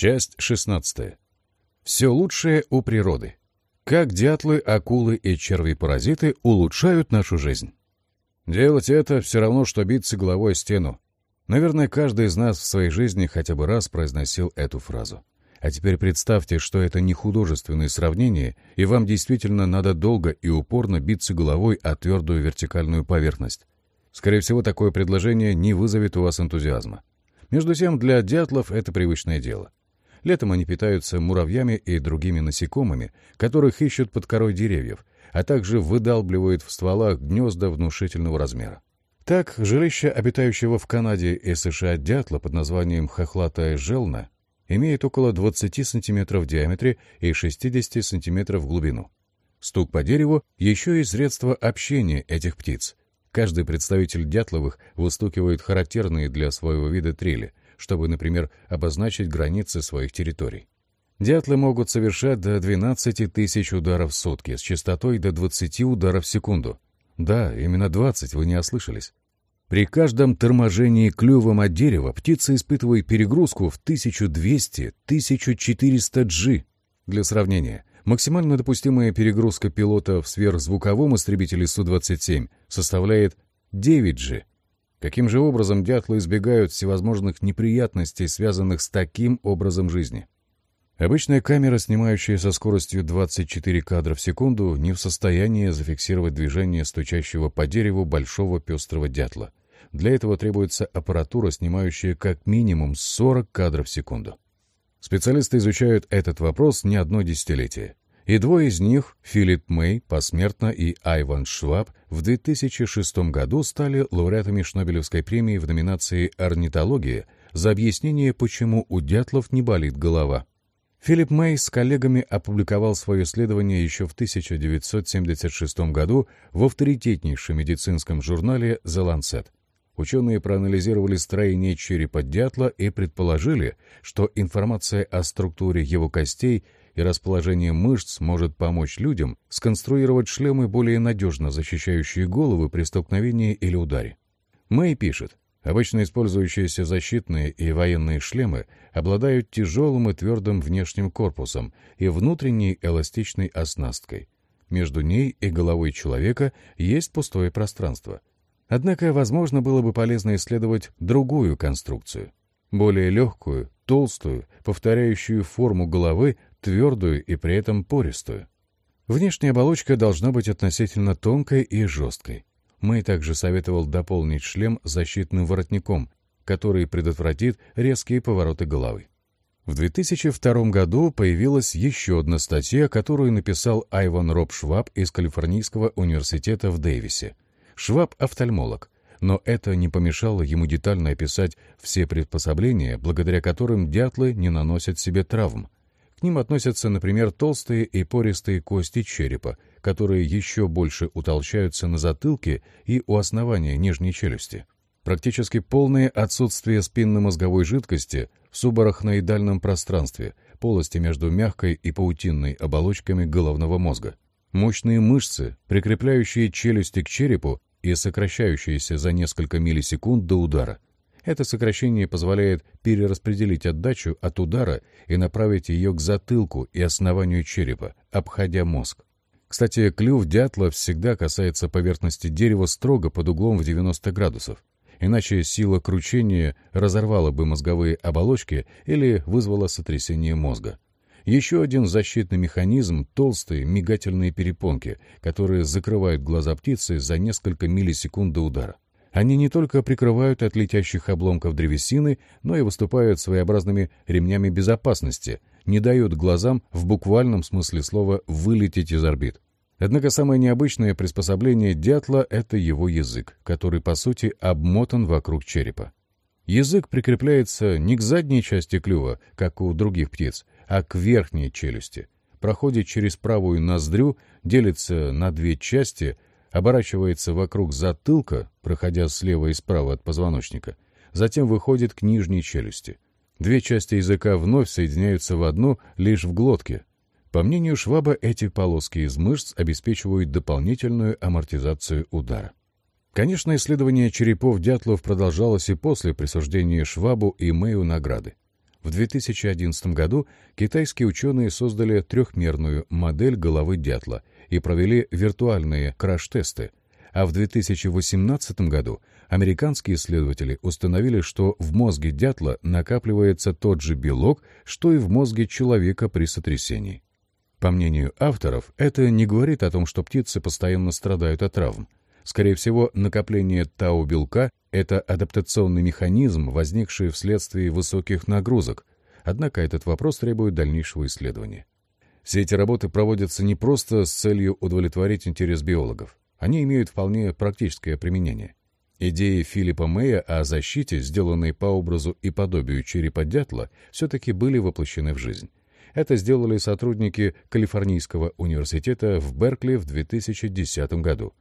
Часть 16. Все лучшее у природы. Как дятлы, акулы и черви-паразиты улучшают нашу жизнь. Делать это все равно, что биться головой стену. Наверное, каждый из нас в своей жизни хотя бы раз произносил эту фразу. А теперь представьте, что это не художественное сравнение, и вам действительно надо долго и упорно биться головой о твердую вертикальную поверхность. Скорее всего, такое предложение не вызовет у вас энтузиазма. Между тем, для дятлов это привычное дело. Летом они питаются муравьями и другими насекомыми, которых ищут под корой деревьев, а также выдалбливают в стволах гнезда внушительного размера. Так, жилище обитающего в Канаде и США дятла под названием хохлатая желна имеет около 20 см в диаметре и 60 см в глубину. Стук по дереву — еще и средство общения этих птиц. Каждый представитель дятловых выстукивает характерные для своего вида трели, чтобы, например, обозначить границы своих территорий. Дятлы могут совершать до 12 тысяч ударов в сутки с частотой до 20 ударов в секунду. Да, именно 20, вы не ослышались. При каждом торможении клювом от дерева птица испытывает перегрузку в 1200-1400 G. Для сравнения, максимально допустимая перегрузка пилота в сверхзвуковом истребителе Су-27 составляет 9 G. Каким же образом дятлы избегают всевозможных неприятностей, связанных с таким образом жизни? Обычная камера, снимающая со скоростью 24 кадра в секунду, не в состоянии зафиксировать движение стучащего по дереву большого пестрого дятла. Для этого требуется аппаратура, снимающая как минимум 40 кадров в секунду. Специалисты изучают этот вопрос не одно десятилетие. И двое из них, Филипп Мэй посмертно и Айван Шваб, в 2006 году стали лауреатами Шнобелевской премии в номинации «Орнитология» за объяснение, почему у дятлов не болит голова. Филипп Мэй с коллегами опубликовал свое исследование еще в 1976 году в авторитетнейшем медицинском журнале «The Lancet». Ученые проанализировали строение черепа дятла и предположили, что информация о структуре его костей и расположение мышц может помочь людям сконструировать шлемы, более надежно защищающие головы при столкновении или ударе. Мэй пишет, обычно использующиеся защитные и военные шлемы обладают тяжелым и твердым внешним корпусом и внутренней эластичной оснасткой. Между ней и головой человека есть пустое пространство — Однако, возможно, было бы полезно исследовать другую конструкцию. Более легкую, толстую, повторяющую форму головы, твердую и при этом пористую. Внешняя оболочка должна быть относительно тонкой и жесткой. Мэй также советовал дополнить шлем защитным воротником, который предотвратит резкие повороты головы. В 2002 году появилась еще одна статья, которую написал Айван Роб Шваб из Калифорнийского университета в Дэвисе – Шваб — офтальмолог, но это не помешало ему детально описать все приспособления, благодаря которым дятлы не наносят себе травм. К ним относятся, например, толстые и пористые кости черепа, которые еще больше утолщаются на затылке и у основания нижней челюсти. Практически полное отсутствие спинномозговой жидкости в субарахноидальном пространстве, полости между мягкой и паутинной оболочками головного мозга. Мощные мышцы, прикрепляющие челюсти к черепу, и сокращающаяся за несколько миллисекунд до удара. Это сокращение позволяет перераспределить отдачу от удара и направить ее к затылку и основанию черепа, обходя мозг. Кстати, клюв дятла всегда касается поверхности дерева строго под углом в 90 градусов, иначе сила кручения разорвала бы мозговые оболочки или вызвала сотрясение мозга. Еще один защитный механизм — толстые мигательные перепонки, которые закрывают глаза птицы за несколько миллисекунд до удара. Они не только прикрывают от летящих обломков древесины, но и выступают своеобразными ремнями безопасности, не дают глазам в буквальном смысле слова вылететь из орбит. Однако самое необычное приспособление дятла — это его язык, который, по сути, обмотан вокруг черепа. Язык прикрепляется не к задней части клюва, как у других птиц, а к верхней челюсти. Проходит через правую ноздрю, делится на две части, оборачивается вокруг затылка, проходя слева и справа от позвоночника, затем выходит к нижней челюсти. Две части языка вновь соединяются в одну лишь в глотке. По мнению Шваба, эти полоски из мышц обеспечивают дополнительную амортизацию удара. Конечно, исследование черепов дятлов продолжалось и после присуждения Швабу и Мэю награды. В 2011 году китайские ученые создали трехмерную модель головы дятла и провели виртуальные краш-тесты, а в 2018 году американские исследователи установили, что в мозге дятла накапливается тот же белок, что и в мозге человека при сотрясении. По мнению авторов, это не говорит о том, что птицы постоянно страдают от травм. Скорее всего, накопление тау-белка – это адаптационный механизм, возникший вследствие высоких нагрузок, однако этот вопрос требует дальнейшего исследования. Все эти работы проводятся не просто с целью удовлетворить интерес биологов. Они имеют вполне практическое применение. Идеи Филиппа Мэя о защите, сделанной по образу и подобию черепа дятла, все-таки были воплощены в жизнь. Это сделали сотрудники Калифорнийского университета в Беркли в 2010 году.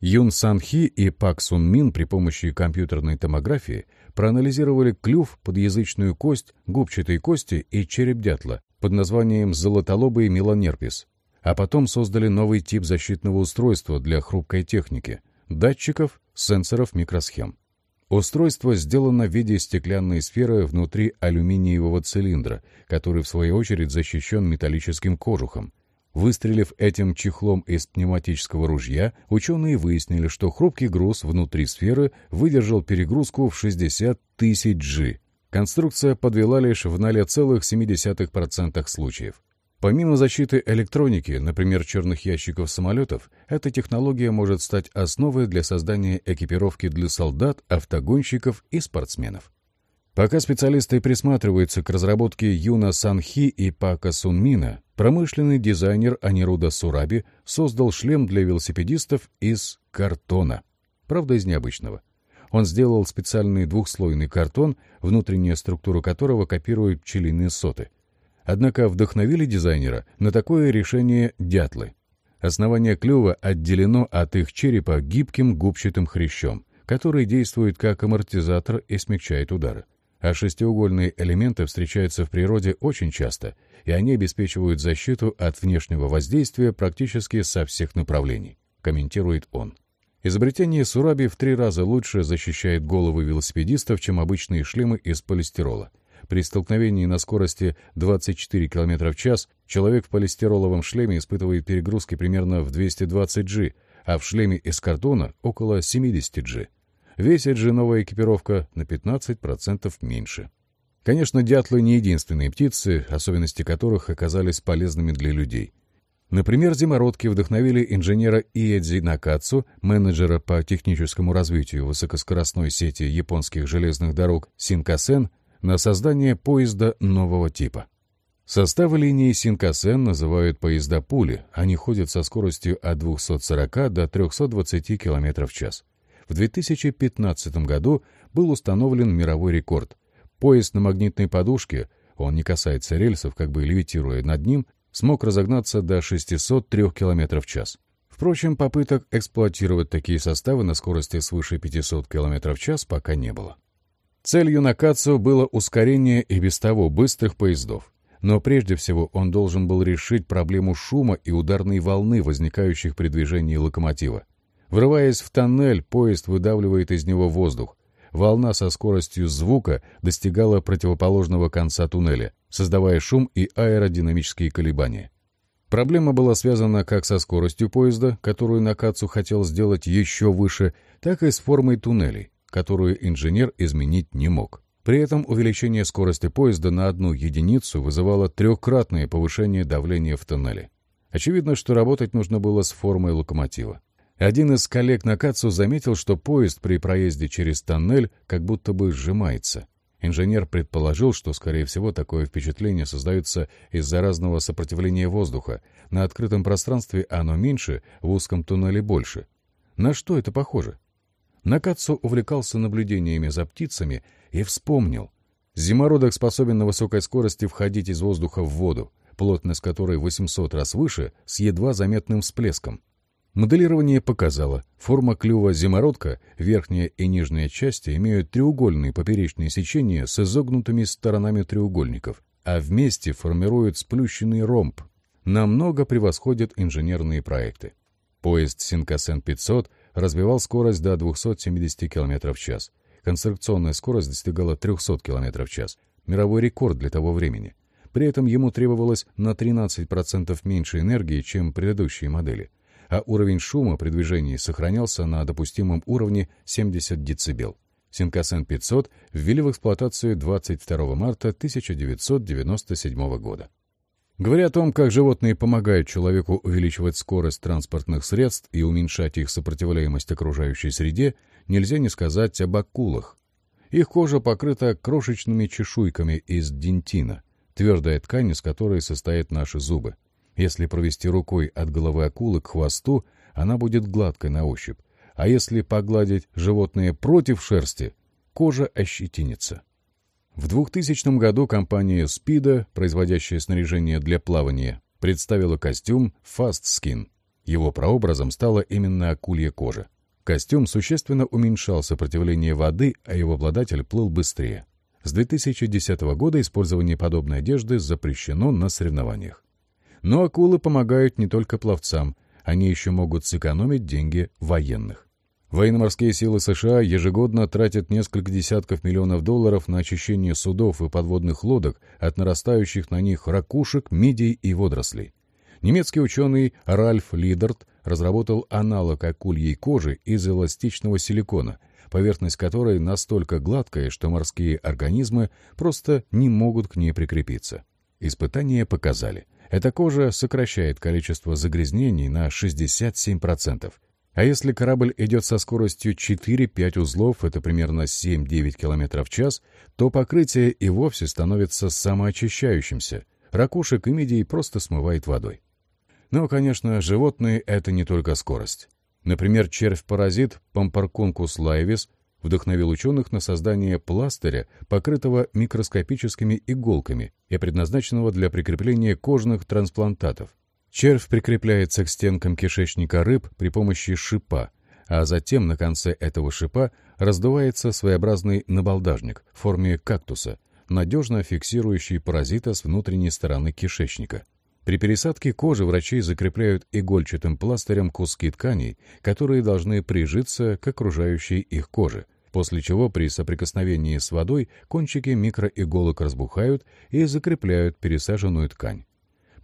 Юн Сан Хи и Пак Сун Мин при помощи компьютерной томографии проанализировали клюв, подъязычную кость, губчатые кости и череп дятла под названием золотолобый меланерпис, а потом создали новый тип защитного устройства для хрупкой техники — датчиков, сенсоров, микросхем. Устройство сделано в виде стеклянной сферы внутри алюминиевого цилиндра, который в свою очередь защищен металлическим кожухом. Выстрелив этим чехлом из пневматического ружья, ученые выяснили, что хрупкий груз внутри сферы выдержал перегрузку в 60 тысяч G. Конструкция подвела лишь в 0,7% случаев. Помимо защиты электроники, например, черных ящиков самолетов, эта технология может стать основой для создания экипировки для солдат, автогонщиков и спортсменов. Пока специалисты присматриваются к разработке Юна Санхи и Пака Сунмина, промышленный дизайнер Анируда Сураби создал шлем для велосипедистов из картона. Правда, из необычного. Он сделал специальный двухслойный картон, внутренняя структура которого копирует пчелиные соты. Однако вдохновили дизайнера на такое решение дятлы. Основание клюва отделено от их черепа гибким губчатым хрящом, который действует как амортизатор и смягчает удары. А шестиугольные элементы встречаются в природе очень часто, и они обеспечивают защиту от внешнего воздействия практически со всех направлений, комментирует он. Изобретение Сураби в три раза лучше защищает головы велосипедистов, чем обычные шлемы из полистирола. При столкновении на скорости 24 км в час человек в полистироловом шлеме испытывает перегрузки примерно в 220 G, а в шлеме из картона около 70 G. Весит же новая экипировка на 15% меньше. Конечно, дятлы не единственные птицы, особенности которых оказались полезными для людей. Например, зимородки вдохновили инженера Иэдзи Накацу, менеджера по техническому развитию высокоскоростной сети японских железных дорог Синкасен, на создание поезда нового типа. Составы линии Синкасен называют поезда пули, они ходят со скоростью от 240 до 320 км в час. В 2015 году был установлен мировой рекорд. Поезд на магнитной подушке, он не касается рельсов, как бы левитируя над ним, смог разогнаться до 603 км в час. Впрочем, попыток эксплуатировать такие составы на скорости свыше 500 км в час пока не было. Целью Накацу было ускорение и без того быстрых поездов. Но прежде всего он должен был решить проблему шума и ударной волны, возникающих при движении локомотива. Врываясь в тоннель, поезд выдавливает из него воздух. Волна со скоростью звука достигала противоположного конца туннеля, создавая шум и аэродинамические колебания. Проблема была связана как со скоростью поезда, которую Накацу хотел сделать еще выше, так и с формой туннелей которую инженер изменить не мог. При этом увеличение скорости поезда на одну единицу вызывало трехкратное повышение давления в тоннеле. Очевидно, что работать нужно было с формой локомотива. Один из коллег на Кацу заметил, что поезд при проезде через тоннель как будто бы сжимается. Инженер предположил, что, скорее всего, такое впечатление создается из-за разного сопротивления воздуха. На открытом пространстве оно меньше, в узком туннеле больше. На что это похоже? Накацу увлекался наблюдениями за птицами и вспомнил. Зимородок способен на высокой скорости входить из воздуха в воду, плотность которой 800 раз выше, с едва заметным всплеском. Моделирование показало, форма клюва зимородка, верхняя и нижняя части имеют треугольные поперечные сечения с изогнутыми сторонами треугольников, а вместе формируют сплющенный ромб. Намного превосходят инженерные проекты. Поезд Синкасен-500 развивал скорость до 270 км в час. Конструкционная скорость достигала 300 км в час. мировой рекорд для того времени. При этом ему требовалось на 13% меньше энергии, чем предыдущие модели, а уровень шума при движении сохранялся на допустимом уровне 70 дБ. Синкасен 500 ввели в эксплуатацию 22 марта 1997 года. Говоря о том, как животные помогают человеку увеличивать скорость транспортных средств и уменьшать их сопротивляемость окружающей среде, нельзя не сказать об акулах. Их кожа покрыта крошечными чешуйками из дентина, твердая ткань, из которой состоят наши зубы. Если провести рукой от головы акулы к хвосту, она будет гладкой на ощупь, а если погладить животное против шерсти, кожа ощетинится. В 2000 году компания Speedo, производящая снаряжение для плавания, представила костюм Fast Skin. Его прообразом стала именно акулья кожа. Костюм существенно уменьшал сопротивление воды, а его обладатель плыл быстрее. С 2010 года использование подобной одежды запрещено на соревнованиях. Но акулы помогают не только пловцам, они еще могут сэкономить деньги военных. Военно-морские силы США ежегодно тратят несколько десятков миллионов долларов на очищение судов и подводных лодок от нарастающих на них ракушек, мидий и водорослей. Немецкий ученый Ральф Лидерт разработал аналог акульей кожи из эластичного силикона, поверхность которой настолько гладкая, что морские организмы просто не могут к ней прикрепиться. Испытания показали, эта кожа сокращает количество загрязнений на 67%, а если корабль идет со скоростью 4-5 узлов, это примерно 7-9 км в час, то покрытие и вовсе становится самоочищающимся. Ракушек и мидий просто смывает водой. Но, конечно, животные — это не только скорость. Например, червь-паразит Pomphorhynchus laevis вдохновил ученых на создание пластыря, покрытого микроскопическими иголками и предназначенного для прикрепления кожных трансплантатов. Червь прикрепляется к стенкам кишечника рыб при помощи шипа, а затем на конце этого шипа раздувается своеобразный набалдажник в форме кактуса, надежно фиксирующий паразита с внутренней стороны кишечника. При пересадке кожи врачи закрепляют игольчатым пластырем куски тканей, которые должны прижиться к окружающей их коже, после чего при соприкосновении с водой кончики микроиголок разбухают и закрепляют пересаженную ткань.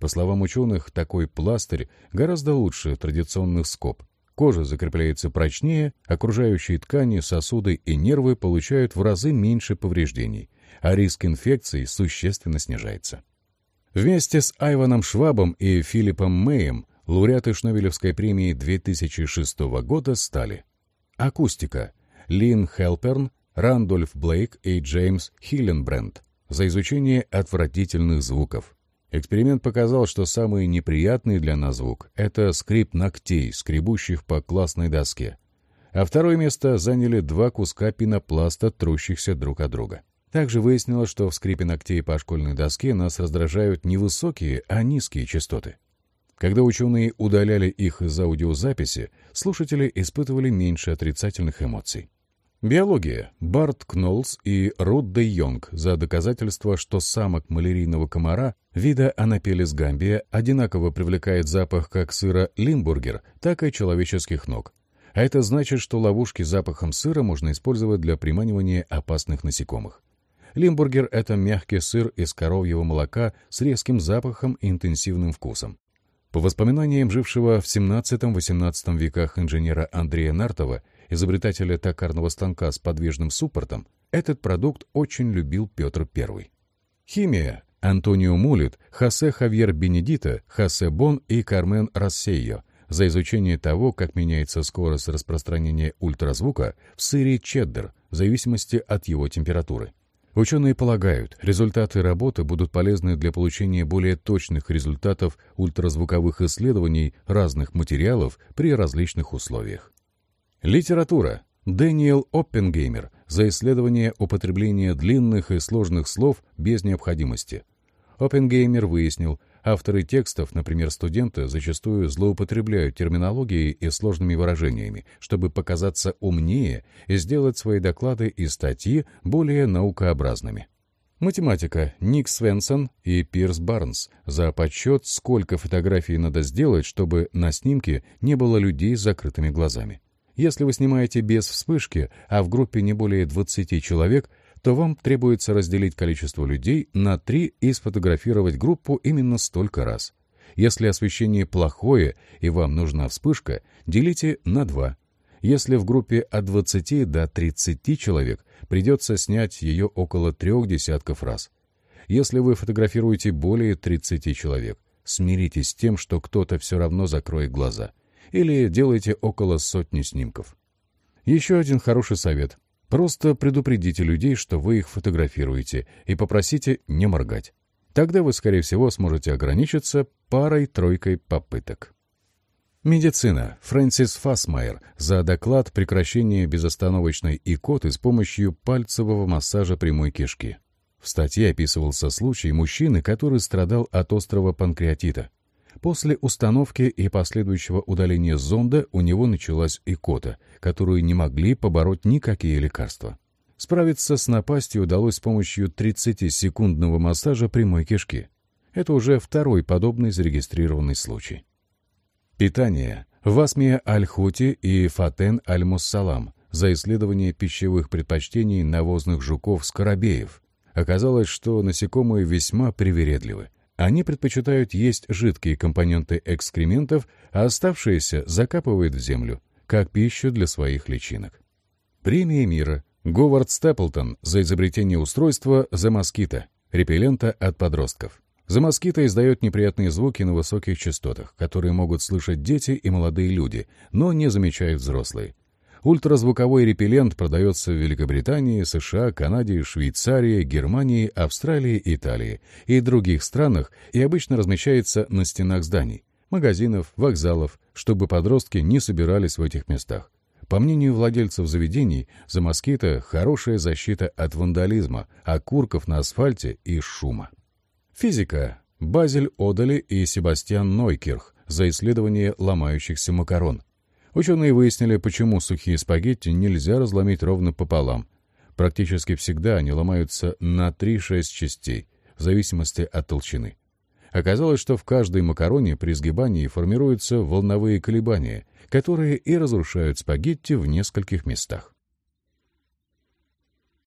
По словам ученых, такой пластырь гораздо лучше традиционных скоб. Кожа закрепляется прочнее, окружающие ткани, сосуды и нервы получают в разы меньше повреждений, а риск инфекций существенно снижается. Вместе с Айваном Швабом и Филиппом Мэем лауреаты Шнобелевской премии 2006 года стали Акустика Лин Хелперн, Рандольф Блейк и Джеймс Хилленбренд за изучение отвратительных звуков. Эксперимент показал, что самый неприятный для нас звук — это скрип ногтей, скребущих по классной доске. А второе место заняли два куска пенопласта, трущихся друг от друга. Также выяснилось, что в скрипе ногтей по школьной доске нас раздражают не высокие, а низкие частоты. Когда ученые удаляли их из аудиозаписи, слушатели испытывали меньше отрицательных эмоций. Биология. Барт Кнолс и Рут де Йонг за доказательство, что самок малярийного комара вида Анапелис гамбия одинаково привлекает запах как сыра лимбургер, так и человеческих ног. А это значит, что ловушки запахом сыра можно использовать для приманивания опасных насекомых. Лимбургер — это мягкий сыр из коровьего молока с резким запахом и интенсивным вкусом. По воспоминаниям жившего в 17-18 веках инженера Андрея Нартова, изобретателя токарного станка с подвижным суппортом, этот продукт очень любил Петр I. Химия. Антонио Мулит, Хосе Хавьер Бенедита, Хосе Бон и Кармен Рассейо за изучение того, как меняется скорость распространения ультразвука в сыре чеддер в зависимости от его температуры. Ученые полагают, результаты работы будут полезны для получения более точных результатов ультразвуковых исследований разных материалов при различных условиях. Литература. Дэниел Оппенгеймер за исследование употребления длинных и сложных слов без необходимости. Оппенгеймер выяснил, авторы текстов, например, студенты, зачастую злоупотребляют терминологией и сложными выражениями, чтобы показаться умнее и сделать свои доклады и статьи более наукообразными. Математика Ник Свенсон и Пирс Барнс за подсчет, сколько фотографий надо сделать, чтобы на снимке не было людей с закрытыми глазами. Если вы снимаете без вспышки, а в группе не более 20 человек, то вам требуется разделить количество людей на три и сфотографировать группу именно столько раз. Если освещение плохое и вам нужна вспышка, делите на два. Если в группе от 20 до 30 человек, придется снять ее около трех десятков раз. Если вы фотографируете более 30 человек, смиритесь с тем, что кто-то все равно закроет глаза. Или делайте около сотни снимков. Еще один хороший совет. Просто предупредите людей, что вы их фотографируете, и попросите не моргать. Тогда вы, скорее всего, сможете ограничиться парой-тройкой попыток. Медицина. Фрэнсис Фасмайер за доклад прекращения безостановочной икоты с помощью пальцевого массажа прямой кишки. В статье описывался случай мужчины, который страдал от острого панкреатита. После установки и последующего удаления зонда у него началась икота, которую не могли побороть никакие лекарства. Справиться с напастью удалось с помощью 30-секундного массажа прямой кишки. Это уже второй подобный зарегистрированный случай. Питание. Васмия Аль-Хути и Фатен Аль-Муссалам за исследование пищевых предпочтений навозных жуков-скоробеев. Оказалось, что насекомые весьма привередливы. Они предпочитают есть жидкие компоненты экскрементов, а оставшиеся закапывают в землю, как пищу для своих личинок. Премия мира. Говард Степлтон за изобретение устройства «The Mosquito» — репеллента от подростков. «The издает неприятные звуки на высоких частотах, которые могут слышать дети и молодые люди, но не замечают взрослые. Ультразвуковой репеллент продается в Великобритании, США, Канаде, Швейцарии, Германии, Австралии, Италии и других странах и обычно размещается на стенах зданий, магазинов, вокзалов, чтобы подростки не собирались в этих местах. По мнению владельцев заведений, за москита хорошая защита от вандализма, окурков на асфальте и шума. Физика. Базель Одали и Себастьян Нойкирх за исследование ломающихся макарон. Ученые выяснили, почему сухие спагетти нельзя разломить ровно пополам. Практически всегда они ломаются на 3-6 частей, в зависимости от толщины. Оказалось, что в каждой макароне при сгибании формируются волновые колебания, которые и разрушают спагетти в нескольких местах.